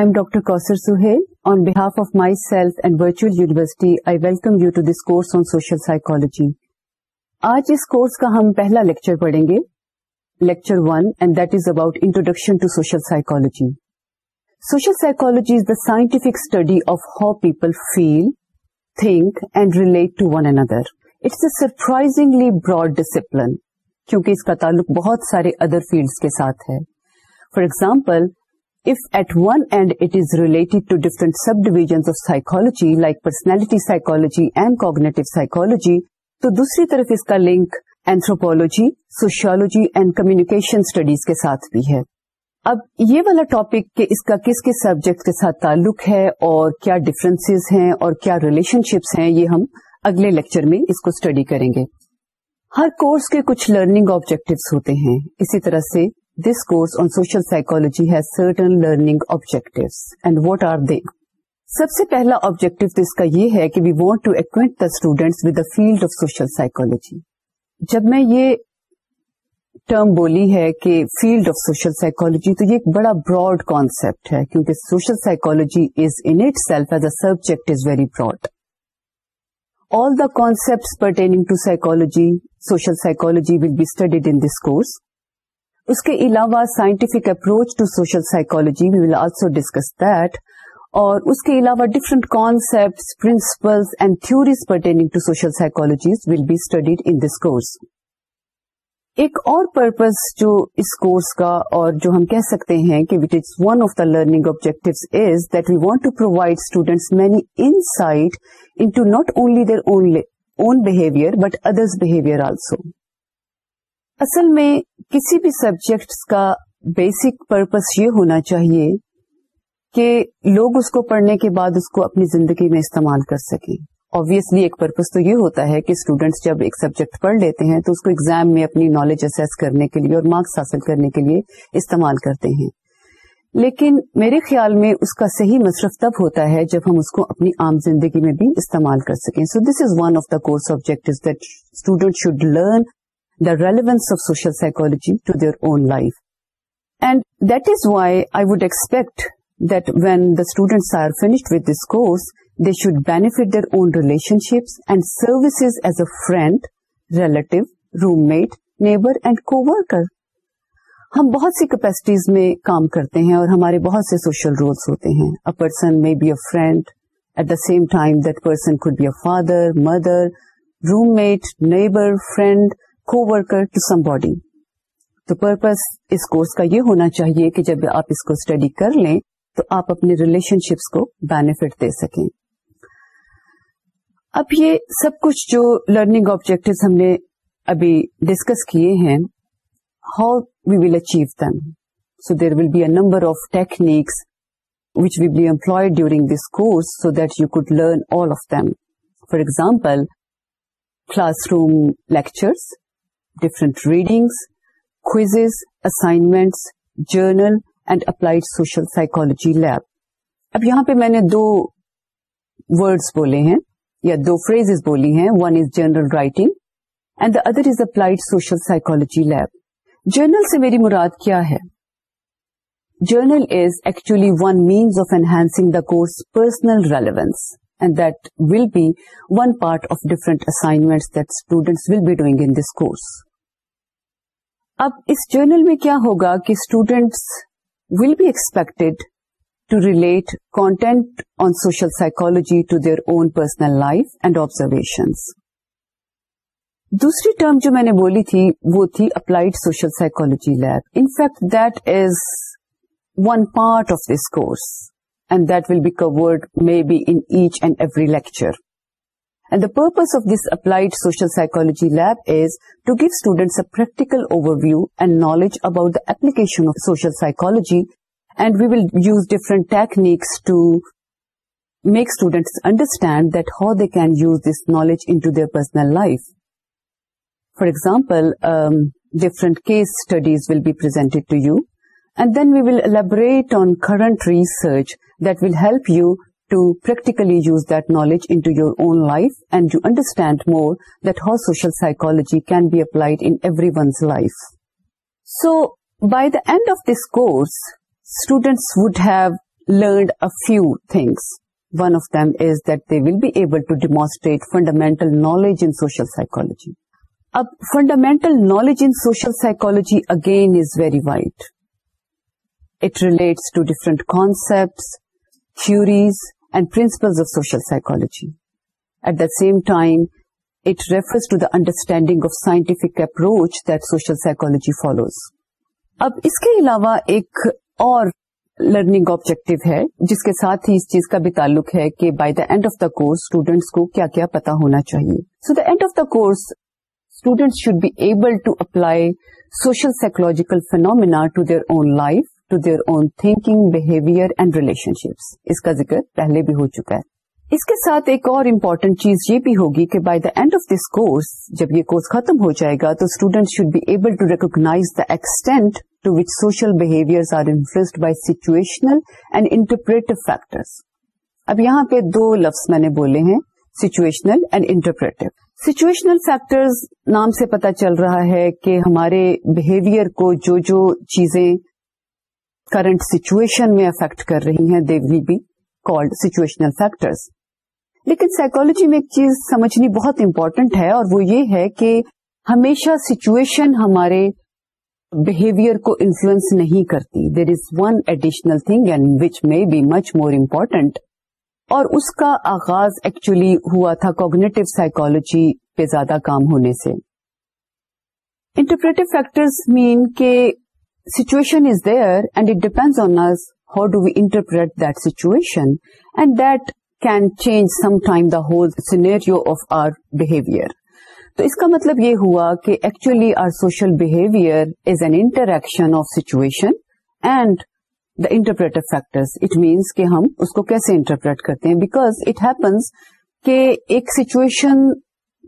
M doctor Kausar Sohail on behalf of myself and virtual university I welcome you to this course on social psychology آج اس course کا ہم پہلا lecture پڑھیں گے lecture one and that is about introduction to social psychology social psychology is the scientific study of how people feel think and relate to one another it's a surprisingly broad discipline کیونکہ اس کا تعلق بہت سارے other fields کے ساتھ ہے for example if at one end it is related to different subdivisions of psychology like personality psychology and cognitive psychology تو دوسری طرف اس کا link anthropology sociology and communication studies کے ساتھ بھی ہے اب یہ والا ٹاپک کہ اس کا کس کس سبجیکٹ کے ساتھ تعلق ہے اور کیا ڈفرینس ہیں اور کیا ریلیشن شپس ہیں یہ ہم اگلے لیکچر میں اس کو اسٹڈی کریں گے ہر کورس کے کچھ لرننگ آبجیکٹوس ہوتے ہیں اسی طرح سے this course on social psychology ہے سب سے پہلا آبجیکٹو تو اس کا یہ ہے کہ we want to act the students with the field of social psychology جب میں یہ ٹرم بولی ہے کہ فیلڈ آف سوشل سائیکولوجی تو یہ ایک بڑا براڈ کانسیپٹ ہے کیونکہ social psychology is itself as a subject is very broad all the concept pertaining to psychology social psychology will be studied in this course اس کے علاوہ scientific approach to social psychology we will also discuss that اور اس کے علاوہ different concept principles and theories pertaining to social psychologies will be studied in this course ایک اور purpose جو اس کورس کا اور جو ہم کہہ سکتے ہیں کہ what is one of the learning objective is that we want to provide students many insight into not only their own behaviour but others behaviour also اصل میں کسی بھی سبجیکٹس کا بیسک پرپس یہ ہونا چاہیے کہ لوگ اس کو پڑھنے کے بعد اس کو اپنی زندگی میں استعمال کر سکیں آبویسلی ایک پرپز تو یہ ہوتا ہے کہ اسٹوڈینٹس جب ایک سبجیکٹ پڑھ لیتے ہیں تو اس کو ایگزام میں اپنی نالج اسیس کرنے کے لیے اور مارکس حاصل کرنے کے لیے استعمال کرتے ہیں لیکن میرے خیال میں اس کا صحیح مصرف تب ہوتا ہے جب ہم اس کو اپنی عام زندگی میں بھی استعمال کر سکیں so this is one of the course object that student should learn the relevance of social psychology to their own life that is why I would expect that when the students are are with this this they should should their own relation relationships and services as a friend relative roommate neighbour and worker ہم بہت سی capacities میں کام کرتے ہیں اور ہمارے بہت سے social roles ہوتے ہیں a person may be a friend at the same time that person could be a father mother roommate neighbour friend worker to somebody تو پرپز اس کورس کا یہ ہونا چاہیے کہ جب آپ اس کو اسٹڈی کر لیں تو آپ اپنے ریلیشن شپس کو بینیفٹ دے سکیں اب یہ سب کچھ جو لرننگ آبجیکٹو ہم نے ابھی ڈسکس کیے ہیں how we will achieve them so there will be a number of techniques which will be employed during this course so that you could learn all of them for example classroom lectures different readings quizzes assignments journal and applied social psychology lab اب یہاں پہ میں نے دو words بولے ہیں یا دو freeze بولی ہیں one is journal writing and the other is applied social psychology love journal سے میری مراد کیا ہے journal is actually one means of enhancing the course personal relevance and will be one part of different assignment that students will be ڈگ this course اب اس journal میں کیا ہوگا کہ students will be expected to relate content on social psychology to their own personal life and observations دوسری term جو میں نے بولی تھی وہ تھی applied social psychology lane that is one part of this course and that will be covered maybe in each and every lecture. And the purpose of this Applied Social Psychology Lab is to give students a practical overview and knowledge about the application of social psychology, and we will use different techniques to make students understand that how they can use this knowledge into their personal life. For example, um, different case studies will be presented to you. And then we will elaborate on current research that will help you to practically use that knowledge into your own life and to understand more that how social psychology can be applied in everyone's life. So, by the end of this course, students would have learned a few things. One of them is that they will be able to demonstrate fundamental knowledge in social psychology. Fundamental knowledge in social psychology again is very wide. It relates different concept theories and principles of social psychology at the same time it refers to the understanding of scientific approach social psychology follows اب اس کے علاوہ ایک اور learning objective ہے جس کے ساتھ ہی اس چیز کا بھی تعلق ہے کہ by the end of the course students کو کیا کیا پتا ہونا چاہیے so the end of the course students should be able to apply social psychological phenomena to their own life to their own thinking behaviour and relationships اس کا ذکر پہلے بھی ہو چکا ہے اس کے ساتھ ایک اور امپورٹنٹ چیز یہ بھی ہوگی کہ by the end of this course جب یہ کورس ختم ہو جائے گا تو student should be able to recognise the extent to which social behaviour are influenced by situational and interpretive factor اب یہاں پہ دو لفظ میں نے بولے ہیں situational and interpretive situational factors نام سے پتا چل رہا ہے کہ ہمارے بہیویئر کو جو جو چیزیں کرنٹ سچویشن میں افیکٹ کر رہی ہیں they will be called situational factors لیکن سائیکولوجی میں ایک چیز سمجھنی بہت امپورٹنٹ ہے اور وہ یہ ہے کہ ہمیشہ سچویشن ہمارے بہیویئر کو انفلوئنس نہیں کرتی there is one additional thing and which may be much more important اور اس کا آغاز ایکچولی ہوا تھا کوگنیٹو سائیکولوجی پہ زیادہ کام ہونے سے انٹرپریٹو فیکٹرز مین کہ situation is there and it depends on is how do we interpret that situation and that can change some time the whole scene of our behaviour تو اس کا مطلب یہ ہوا کہ actually our social behaviour is an interaction of situation and the interpret factors it means کہ ہم اس کو کیسے انٹرپریٹ کرتے ہیں بیکاز اٹ ہیپنس کہ ایک situation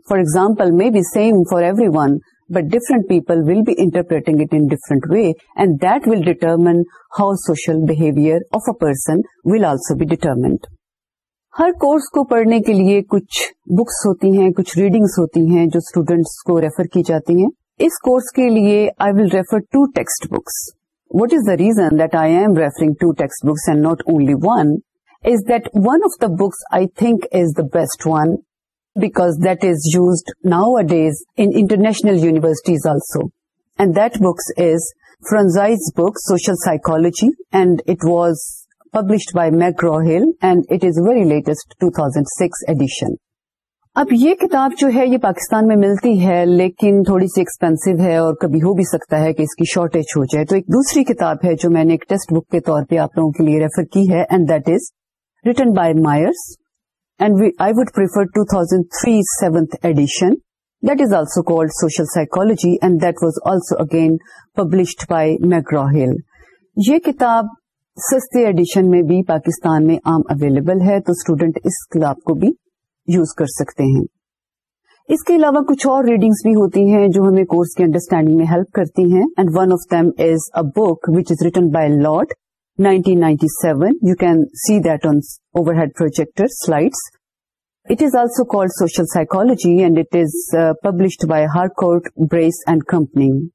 for example may be same for everyone but be people will be interpreting way and that will determine how social behaviour of a person will also be determined. ہر course کو پڑھنے کے لیے کچھ books ہوتی ہیں کچھ readings ہوتی ہیں جو اسٹوڈینٹس کو ریفر کی جاتی ہیں اس کورس کے لیے I will refer to text books what is the reason that I am referring to text books and not only one is that one of the books I think is the best one because that is used nowadays international universities also and that book is Franzoi's book social psychology and it was published by McGraw Hill and it is very latest two thousand six edition اب یہ کتاب جو ہے یہ پاکستان میں ملتی ہے لیکن تھوڑی سی ایکسپینسو ہے اور کبھی ہو بھی سکتا ہے کہ اس کی شارٹیج ہو جائے تو ایک دوسری کتاب ہے جو میں نے ایک ٹیکسٹ بک کے طور پہ آپ لوگوں کے لیے ریفر کی ہے and that is written by Myers and I would prefer two thousand three seventh edition that is also called social psychology and that was also again published by McGraw Hill یہ کتاب سستے edition میں بھی پاکستان میں عام available ہے تو student اس کتاب کو بھی یوز کر سکتے ہیں اس کے علاوہ کچھ اور ریڈنگز بھی ہوتی ہیں جو ہمیں کورس کی انڈرسٹینڈنگ میں ہیلپ کرتی ہیں and one of them is a book which is written by Lord 1997. You can see that on overhead projector slides. It is also called social psychology, and it is uh, published by Harcourt, Brace and Company.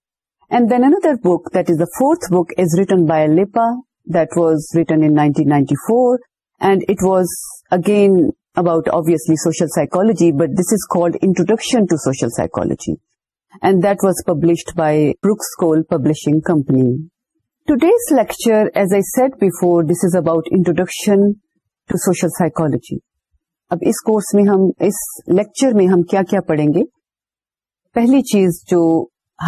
And then another book, that is the fourth book, is written by Lippa, that was written in 1994, and it was again about obviously social psychology, but this is called Introduction to Social Psychology, and that was published by Brooks Cole Publishing Company. Today's lecture as I said before this is about introduction to social psychology اب اس course میں ہم اس lecture میں ہم کیا کیا پڑھیں گے پہلی چیز جو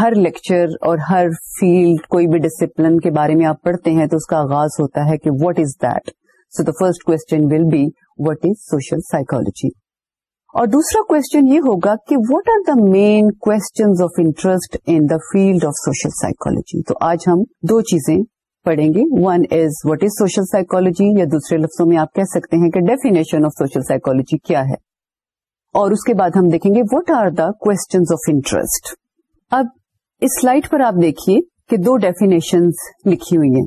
ہر لیکچر اور ہر فیلڈ کوئی بھی ڈسپلن کے بارے میں آپ پڑھتے ہیں تو اس کا آغاز ہوتا ہے کہ what is that so the first question will be what is social psychology اور دوسرا کوشچن یہ ہوگا کہ what are the main concerns of interest in the field of social psychology تو آج ہم دو چیزیں پڑھیں گے one is what is social psychology یا دوسرے لفظوں میں آپ کہہ سکتے ہیں کہ ڈیفینیشن آف سوشل سائیکولوجی کیا ہے اور اس کے بعد ہم دیکھیں گے what are the questions of interest اب اس سلائڈ پر آپ دیکھیے کہ دو ڈیفینیشن لکھی ہوئی ہیں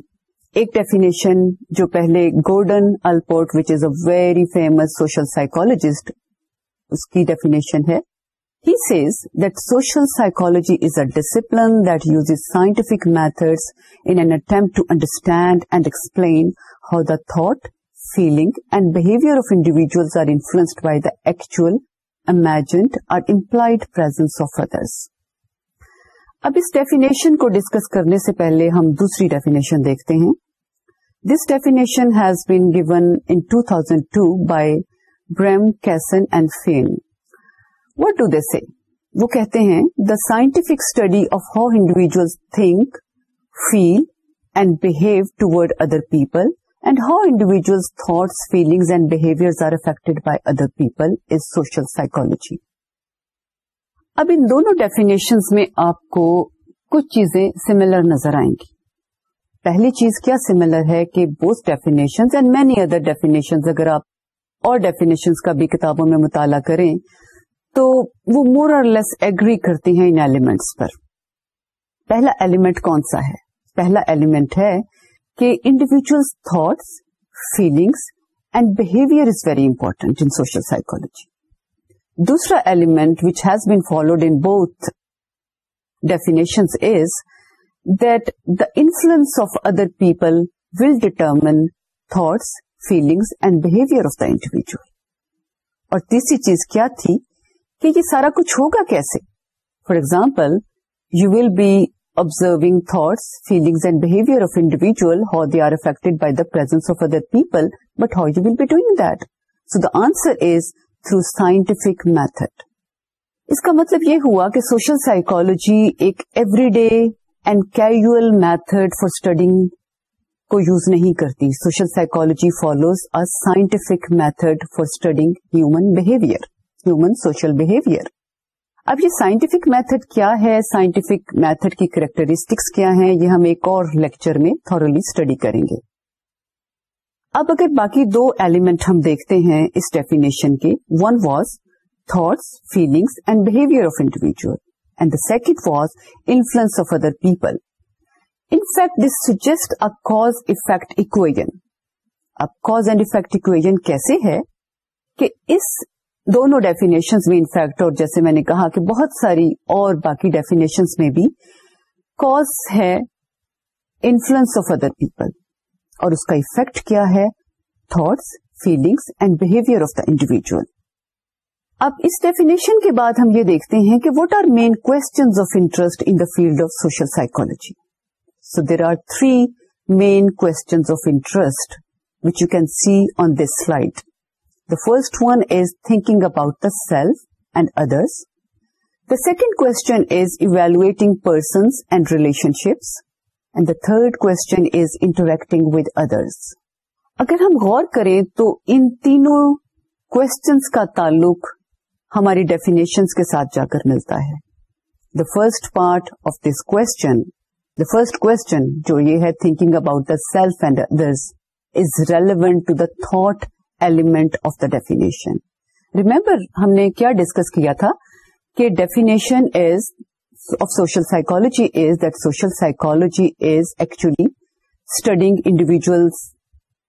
ایک ڈیفینیشن جو پہلے Gordon Allport which is a very famous social psychologist اس کی ڈیفینیشن ہے he says that social psychology is a discipline that use scientific method in an attempt to understand and explain how the thought feeling and behaviour of individuals are influenced by the actual imagined اور implied presence of others اب اس definition کو discuss کرنے سے پہلے ہم دوسری definition دیکھتے ہیں this definition has been two thousand two by Brehm Kassin and Fein what do they سی وہ کہتے ہیں the scientific study of how individual think feel and behave ٹوڈ other people and how individual thoughts feelings and behaviour are affect by other people is social psychology اب ان دونوں definition میں آپ کو کچھ چیزیں سملر نظر آئیں گی پہلی چیز کیا سملر ہے کہ both definition and many other definition اگر آپ اور ڈیفینیشنس کا بھی کتابوں میں مطالعہ کریں تو وہ مور اور لیس ایگری کرتی ہیں ان ایلیمنٹس پر پہلا ایلیمنٹ کون سا ہے پہلا ایلیمنٹ ہے کہ individual thoughts feelings and behaviour is very important in social psychology دوسرا element which has been followed in both definition is that the influence of other people will determine thoughts feelings and behaviour of the individual اور تیسری چیز کیا تھی کہ یہ سارا کچھ ہوگا کیسے for example you will be observing thoughts feelings and behaviour of individual how they are affect by the per of other people but how you will be doing that so the answer is through scientific method اس کا مطلب یہ ہوا کہ social psychology ایک every day and casual method for studying کو use نہیں کرتی social psychology follows a scientific method for studying human behaviour human social behaviour اب یہ سائنٹیفک میتھڈ کیا ہے سائنٹیفک میتھڈ کی کریکٹرسٹکس کیا ہیں یہ ہم ایک اور لیکچر میں تھورلی اسٹڈی کریں گے اب اگر باقی دو ایلیمنٹ ہم دیکھتے ہیں اس ڈیفینیشن کے one was thoughts feelings and behaviour of individual and the second was influence of other people in fact this suggests a cause effect equation اب کوز اینڈ افیکٹ اکویژن کیسے ہے کہ اس دونوں ڈیفینیشن میں انفیکٹ اور جیسے میں نے کہا کہ بہت ساری اور باقی definitions میں بھی کوز ہے انفلوئنس آف ادر پیپل اور اس کا افیکٹ کیا ہے thoughts feelings and behaviour of the individual اب اس ڈیفینیشن کے بعد ہم یہ دیکھتے ہیں کہ what are main cost in field of social psychology so there are three main کونٹرسٹ which you can see on this slide the first one is thinking about the self and others the second concerns and relationships and the third coating with others اگر ہم گور کریں تو ان تینوں کو تعلق ہماری definition کے ساتھ جا کر ملتا ہے the first part of this کون دا فرسٹ کوشچن جو یہ ہے thinking about the self and other is relevant to the thought element of the definition remember ہم نے کیا ڈسکس کیا تھا کہ definition is of social psychology is that social psychology is actually studying individual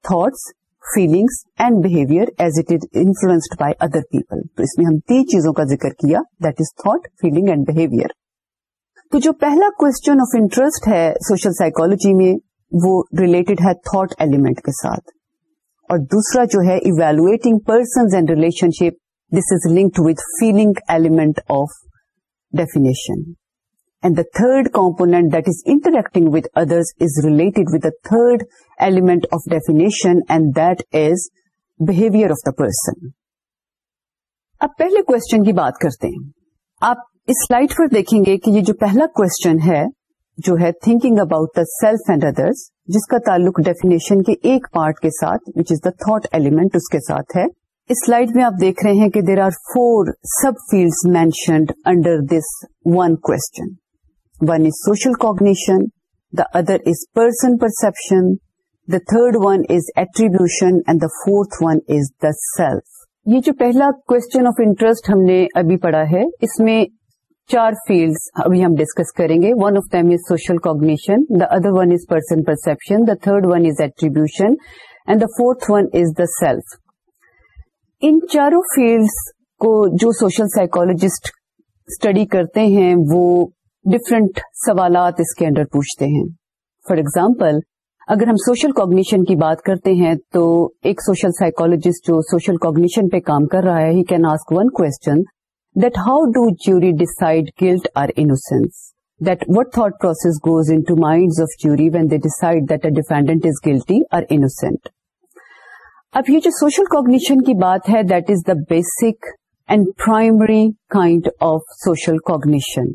thoughts feelings and behaviour as it is influenced by other people تو اس میں ہم تین چیزوں کا ذکر کیا that is thought feeling and behaviour تو جو پہلا کوشچن آف انٹرسٹ ہے سوشل سائیکولوجی میں وہ ریلیٹڈ ہے تھاٹ ایلیمنٹ کے ساتھ اور دوسرا جو ہے evaluating persons and relationship this is linked with feeling element of definition and the third component that is interacting with others is related with the third element of definition and that is behaviour of the person اب پہلے question کی بات کرتے ہیں آپ اس slide پر دیکھیں گے کہ یہ جو پہلا کوشچن ہے جو ہے thinking about the self and others جس کا تعلق ڈیفینیشن کے ایک پارٹ کے ساتھ which is the thought element اس کے ساتھ ہے اس سلائڈ میں آپ دیکھ رہے ہیں کہ there are four sub field mentioned under this one question one is social cognition the other is person perception the third one is attribution and the fourth one is the self یہ جو پہلا question of interest ہم نے ابھی پڑھا ہے اس میں چار فیلڈ ابھی ہم ڈسکس کریں گے one of them is social cognition the other one is person perception the third one is attribution and the fourth one is the self ان چاروں فیلڈس کو جو سوشل سائکولوجسٹ اسٹڈی کرتے ہیں وہ ڈفرینٹ سوالات اس کے اندر پوچھتے ہیں فار ایگزامپل اگر ہم سوشل کوگنیشن کی بات کرتے ہیں تو ایک سوشل سائیکولوجسٹ جو سوشل کوگنیشن پہ کام کر رہا ہے he can ask one question that how do jury decide guilt or innocence that what thought process goes انڈس of jury when they decide that a dependent is guilty اب یہ جو سوشل کوگنیشن کی بات ہے that is the basic and primary kind of social cognition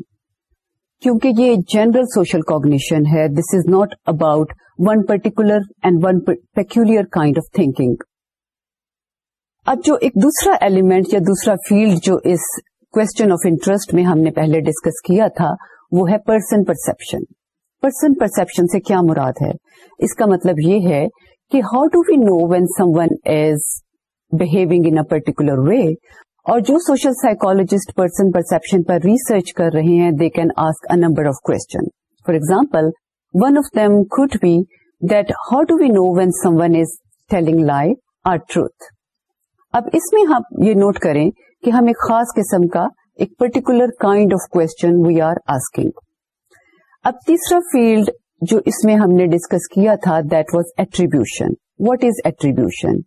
کیونکہ یہ general social cognition ہے this is not about one particular and one peculiar kind of thinking اب جو ایک دوسرا ایلیمنٹ یا دوسرا فیلڈ جو اس کوشچن آف انٹرسٹ میں ہم نے پہلے ڈسکس کیا تھا وہ ہے پرسن پرسپشن پرسن پرسپشن سے کیا مراد ہے اس کا مطلب یہ ہے کہ how to we know when someone is behaving in particular way اور جو سوشل سائکالوجیسٹ پرسن پرسپشن پر ریسرچ کر رہے ہیں they can ask a number of question for example one of them could be that how to we know when someone is telling lie or truth اب اس میں ہم یہ note کریں کہ ہم ایک خاص قسم کا ایک particular kind of question we are asking اب تیسرا فیلڈ جو اس میں ہم نے ڈسکس کیا تھا that was attribution what is attribution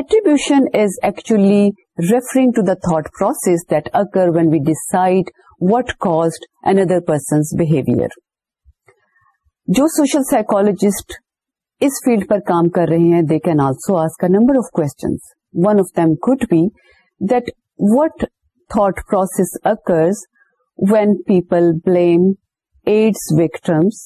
attribution is actually referring to the thought process that occur when we decide what caused N other person's behaviour جو social psychologist اس فیلڈ پر کام کر رہے ہیں they can also ask a number of questions one of them could be that what thought process occurs when people blame AIDS victims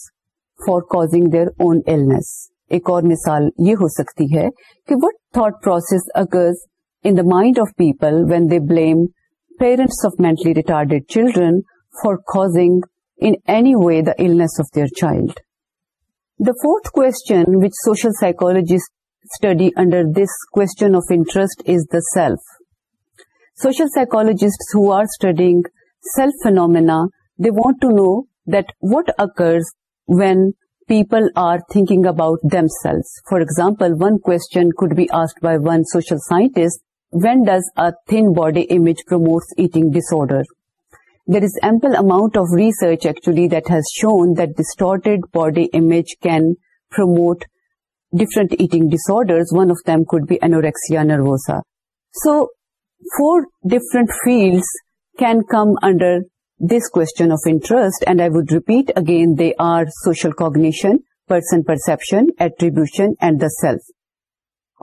for causing their own illness ایک اور مثال یہ ہو سکتی ہے کہ what thought process occurs in the mind of people when the blame parents of mentally retarded children for causing an any way the illness of their child the fourth question which social psychology study under this question of interest is the self social psychologists who are studying self phenomena, they want to know that what occurs when people are thinking about themselves. For example, one question could be asked by one social scientist, when does a thin body image promotes eating disorder? There is ample amount of research actually that has shown that distorted body image can promote different eating disorders. One of them could be anorexia nervosa. So four different fields can come under this question of interest and I would repeat again they are social cognition, person perception attribution and the self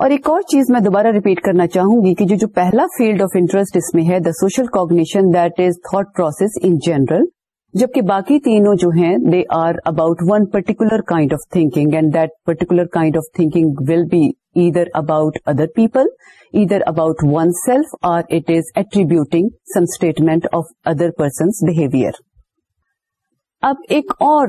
اور ایک اور چیز میں دوبارہ repeat کرنا چاہوں گی کہ جو پہلا فیلڈ آف انٹرسٹ اس میں ہے the social cognition that is thought process in general جبکہ باقی تینوں جو ہیں they are about one particular kind of thinking and that particular kind of thinking will be either about other people, either about oneself or it is attributing some statement of other person's behavior. اب ایک اور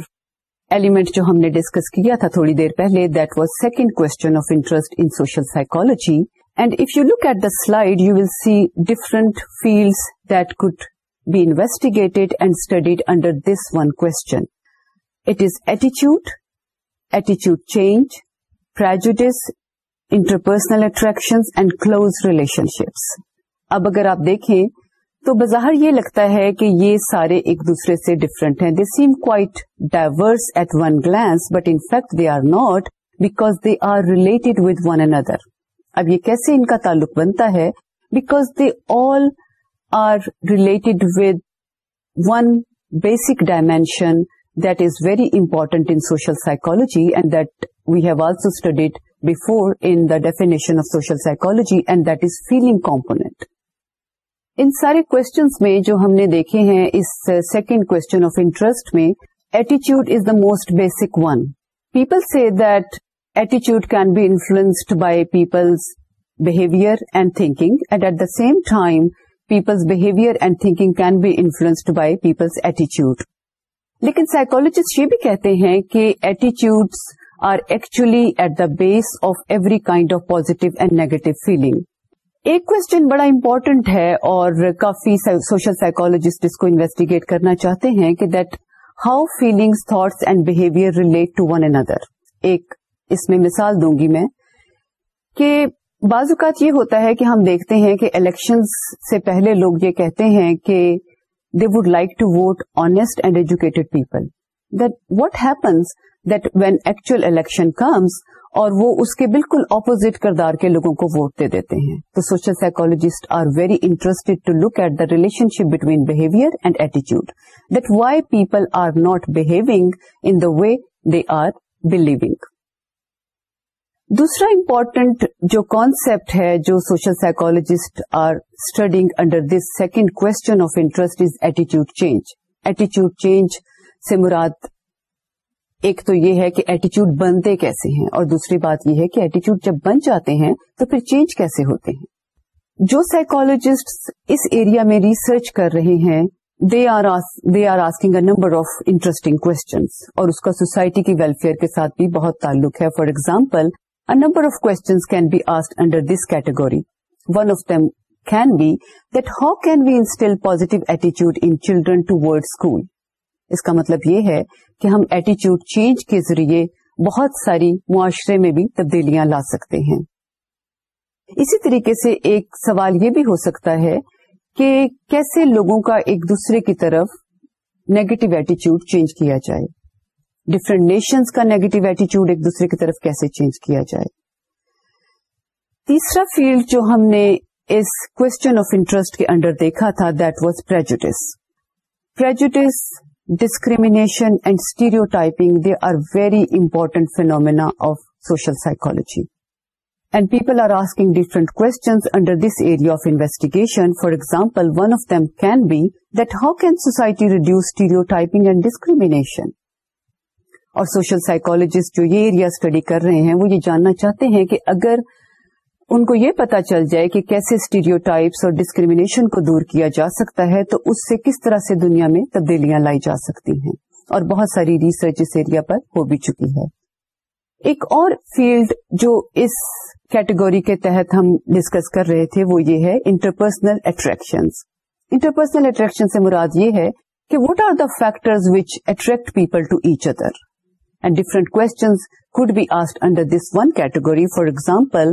element جو ہم نے discuss کیا تھا تھوڑی دیر پہلے that was second question of interest in social psychology and if you look at the slide you will C different fields that could be investigated and studied under this one question it is ایٹیچیوڈ ایٹیچیوڈ change فریجیز interpersonal attraction and close relationships اب اگر آپ دیکھیں تو بظاہر یہ لگتا ہے کہ یہ سارے ایک دوسرے سے ڈفرینٹ ہیں they same quite diverse at one glance but in fact they are not because they are related with one another اب یہ کیسے ان کا تعلق بنتا ہے because they all are related with one basic dimension that is very important in social psychology and that we have also studied before in the definition of social psychology and that is feeling component ان سارے questions میں جو ہم نے دیکھے ہیں اس second کون of interest میں ایٹیچیوڈ از the most basic one people سے that ایٹیچیوڈ can be influenced by people's behaviour and thinking at at the same time people's behaviour and thinking can be influenced by Peoples ایٹیچیوڈ لیکن psychologists یہ بھی کہتے ہیں کہ ایٹیچیوڈ are actually at the base of every kind of positive and negative feeling ایک question بڑا important ہے اور کافی سوشل سائیکولوجسٹ اس کو انویسٹیگیٹ کرنا چاہتے ہیں کہ that how feelings thoughts and behaviour relate to one اندر ایک اس میں مثال دوں گی میں کہ بعض اوقات یہ ہوتا ہے کہ ہم دیکھتے ہیں کہ الیکشنز سے پہلے لوگ یہ کہتے ہیں کہ they would like to vote honest and educated people that what happens when actual election comes اور وہ اس کے بالکل اپوزٹ کردار کے لوگوں کو ووٹ دے دیتے ہیں تو social psychologist are very interested to look at the relation ship between behaviour and ایٹیچیوڈ that why people are not behaving in the way they are believing دوسرا امپورٹنٹ جو کانسپٹ ہے جو social psychologist are studying under this second question of interest is ایٹیچیوڈ change ایٹیچیوڈ change سے مراد ایک تو یہ ہے کہ ایٹیچیوڈ بنتے کیسے ہیں اور دوسری بات یہ ہے کہ ایٹیچیوڈ جب بن جاتے ہیں تو پھر چینج کیسے ہوتے ہیں جو سائیکولوجسٹ اس ایریا میں ریسرچ کر رہے ہیں they are asking a number of interesting questions اور اس کا سوسائٹی کی ویلفیئر کے ساتھ بھی بہت تعلق ہے for example a number of questions can be asked under this category one of them can be that how can we instil positive ایٹیچیوڈ in children toward school اس کا مطلب یہ ہے کہ ہم ایٹیچیوڈ چینج کے ذریعے بہت ساری معاشرے میں بھی تبدیلیاں لا سکتے ہیں اسی طریقے سے ایک سوال یہ بھی ہو سکتا ہے کہ کیسے لوگوں کا ایک دوسرے کی طرف نیگیٹو ایٹیچیوڈ چینج کیا جائے ڈفرنٹ نیشنز کا نیگیٹو ایٹیچیوڈ ایک دوسرے کی طرف کیسے چینج کیا جائے تیسرا فیلڈ جو ہم نے اس کوشچن آف انٹرسٹ کے انڈر دیکھا تھا that was prejudice discrimination and stereotyping they are very phenomena phenomena of social and and people are asking questions under this area of investigation for example one of them can be that how can society reduce stereotyping and اور social psychologist جو یہ area study کر رہے ہیں وہ یہ جاننا چاہتے ہیں کہ اگر ان کو یہ پتا چل جائے کہ کیسے اسٹیریوٹائپس اور ڈسکریمنیشن کو دور کیا جا سکتا ہے تو اس سے کس طرح سے دنیا میں تبدیلیاں لائی جا سکتی ہیں اور بہت ساری ریسرچ اس ایریا پر ہو بھی چکی ہے ایک اور فیلڈ جو اس کیٹیگری کے تحت ہم ڈسکس کر رہے تھے وہ یہ ہے انٹرپرسنل اٹریکشنز انٹرپرسنل اٹریکشن سے مراد یہ ہے کہ what are the factor which attract people to each other and different could be asked under this one category for example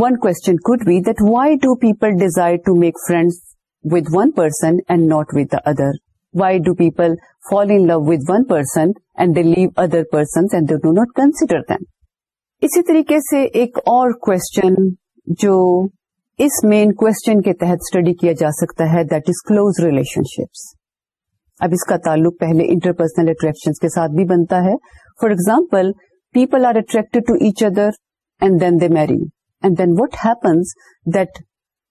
one question could be that why do people desire to make friend with one person and not with the other why do people fall in love with one person and they leave other person do not consider the اسی طریقے سے ایک اور question جو اس مین کون کے تحت study کیا جا سکتا ہے that is close relationship اب اس کا تعلق پہلے انٹرپرسنل اٹریکشن کے ساتھ بھی بنتا ہے for example people are attract to each other and then they marry And then what happens that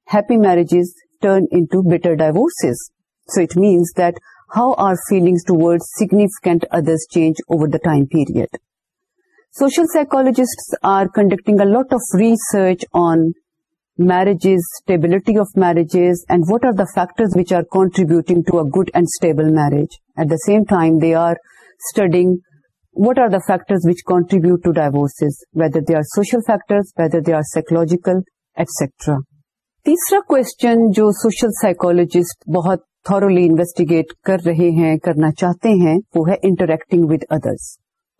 happy marriages turn into bitter divorces. So it means that how our feelings towards significant others change over the time period. Social psychologists are conducting a lot of research on marriages, stability of marriages, and what are the factors which are contributing to a good and stable marriage. At the same time, they are studying what are the factors which contribute to divorces, whether they are social factor whether they are psychological etcetera تیسرا question جو social psychologist بہت thoroughly investigate کر رہے ہیں کرنا چاہتے ہیں وہ ہے انٹریکٹنگ ود ادرس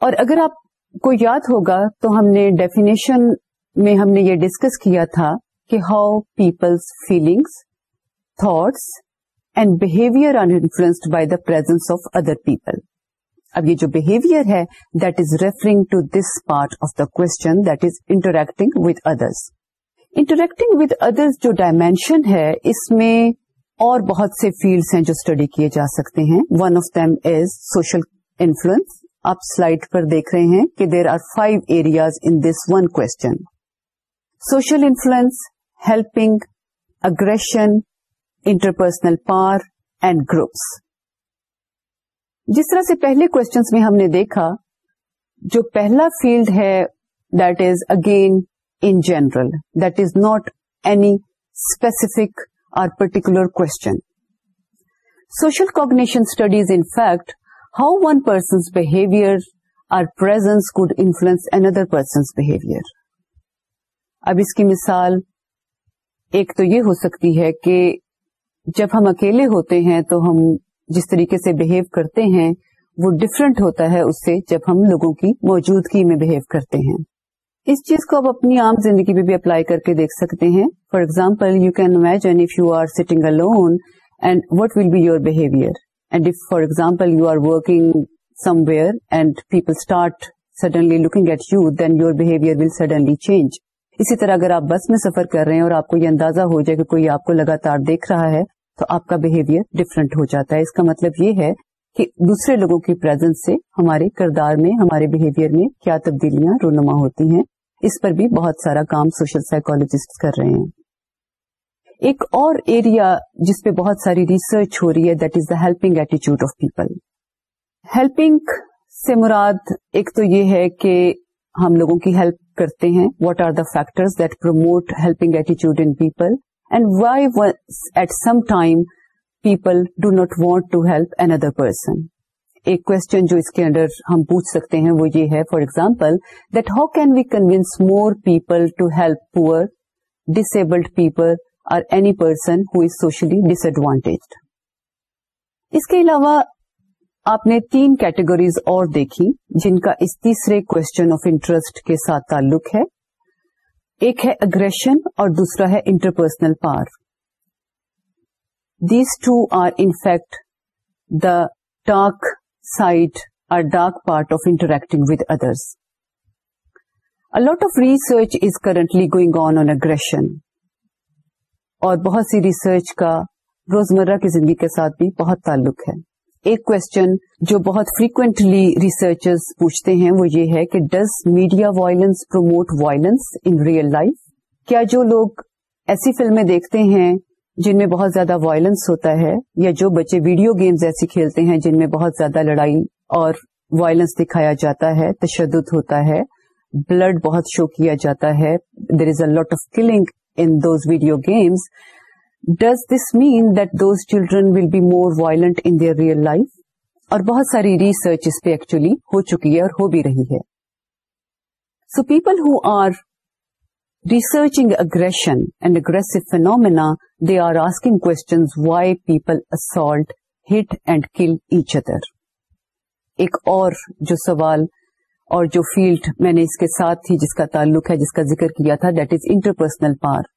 اور اگر آپ کو یاد ہوگا تو ہم نے ڈیفینیشن میں ہم نے یہ ڈسکس کیا تھا کہ how people's feelings thoughts and behaviour are influenced by the presence of other people اب یہ جو بہیویئر ہے that is referring to this part of the question that is interacting with others interacting with others جو dimension ہے اس میں اور بہت سے فیلڈس ہیں جو اسٹڈی کیے جا سکتے ہیں one of them is social influence آپ سلائڈ پر دیکھ رہے ہیں کہ there are five areas in this one question social influence helping aggression interpersonal پار اینڈ گروپس جس طرح سے پہلے کوشچنس میں ہم نے دیکھا جو پہلا فیلڈ ہے that is again in general that is not any specific اور particular question social cognition studies in fact how one person's behaviour or presence could influence another person's behaviour اب اس کی مثال ایک تو یہ ہو سکتی ہے کہ جب ہم اکیلے ہوتے ہیں تو ہم جس طریقے سے بہیو کرتے ہیں وہ ڈفرینٹ ہوتا ہے اس سے جب ہم لوگوں کی موجودگی میں بہیو کرتے ہیں اس چیز کو آپ اپنی عام زندگی میں بھی اپلائی کر کے دیکھ سکتے ہیں for example you can imagine if you are sitting alone and what will be your behaviour and for example you are working somewhere and people start suddenly looking at you then your behaviour will suddenly change اسی طرح اگر آپ بس میں سفر کر رہے ہیں اور آپ کو یہ اندازہ ہو جائے کہ کوئی آپ کو لگاتار دیکھ رہا ہے تو آپ کا بہیویئر ڈفرینٹ ہو جاتا ہے اس کا مطلب یہ ہے کہ دوسرے لوگوں کی پرزینس سے ہمارے کردار میں ہمارے بہیویئر میں کیا تبدیلیاں رونما ہوتی ہیں اس پر بھی بہت سارا کام سوشل سائیکولوجسٹ کر رہے ہیں ایک اور ایریا جس پہ بہت ساری ریسرچ ہو رہی ہے دیٹ از دا ہیلپنگ ایٹیچیوڈ آف پیپل ہیلپنگ سے مراد ایک تو یہ ہے کہ ہم لوگوں کی ہیلپ کرتے ہیں what are the factor that promote helping ایٹیچیوڈ in people and why at some time people do not want to help another person ایک کوشچن جو اس کے انڈر ہم پوچھ سکتے ہیں وہ یہ ہے for example that how can we convince more people to help poor disabled people اور any person who is socially disadvantage اس کے علاوہ آپ نے تین کیٹیگریز اور دیکھی جن کا اس تیسرے کوشچن آف انٹرسٹ کے ساتھ تعلق ہے ایک ہے اگریشن اور دوسرا ہے انٹرپرسنل پار these two are in fact the dark side or dark part of interacting with others a of research is currently going on on aggression اور بہت سی ریسرچ کا روزمرہ کی زندگی کے ساتھ بھی بہت تعلق ہے ایک کوشچن جو بہت فریکوینٹلی ریسرچرز پوچھتے ہیں وہ یہ ہے کہ does media violence promote violence in real life کیا جو لوگ ایسی فلمیں دیکھتے ہیں جن میں بہت زیادہ وائلنس ہوتا ہے یا جو بچے ویڈیو گیمز ایسی کھیلتے ہیں جن میں بہت زیادہ لڑائی اور وائلنس دکھایا جاتا ہے تشدد ہوتا ہے بلڈ بہت شو کیا جاتا ہے دیر is a lot of killing in those video games does this mean that those children will be more violent real life اور بہت ساری ریسرچ اس پہ ایکچولی ہو چکی ہے اور ہو بھی رہی ہے so people who are researching aggression and aggress they are asking کوئی people assault hit and kill each other ایک اور جو سوال اور جو فیلڈ میں نے اس کے ساتھ جس کا تعلق ہے جس کا ذکر کیا تھا دیٹ از انٹرپرسنل پار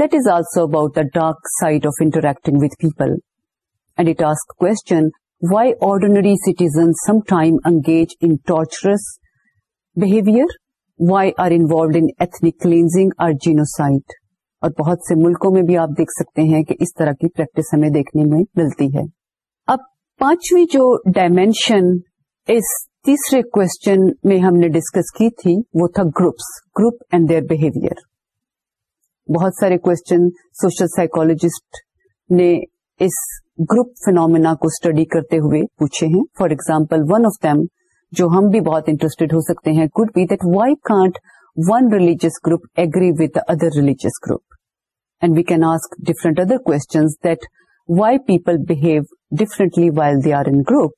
that is also about the dark side of interacting with people why ordinary citizen some time engage in torturous behaviour why are involved in ethnic cleansing or genocide اور بہت سے ملکوں میں بھی آپ دیکھ سکتے ہیں کہ اس طرح کی پریکٹس ہمیں دیکھنے میں ملتی ہے اب پانچویں جو ڈائمینشن اس تیسرے کوشچن میں ہم نے ڈسکس کی تھی وہ تھا groups group and their behaviour بہت سارے کوشچن سوشل سائیکولوجسٹ نے اس گروپ فینومینا کو اسٹڈی کرتے ہوئے پوچھے ہیں for example one of them جو ہم بھی بہت انٹرسٹیڈ ہو سکتے ہیں could be that why can't one religious group agree with other religious group and we can ask different other that why people behave differently while they are in group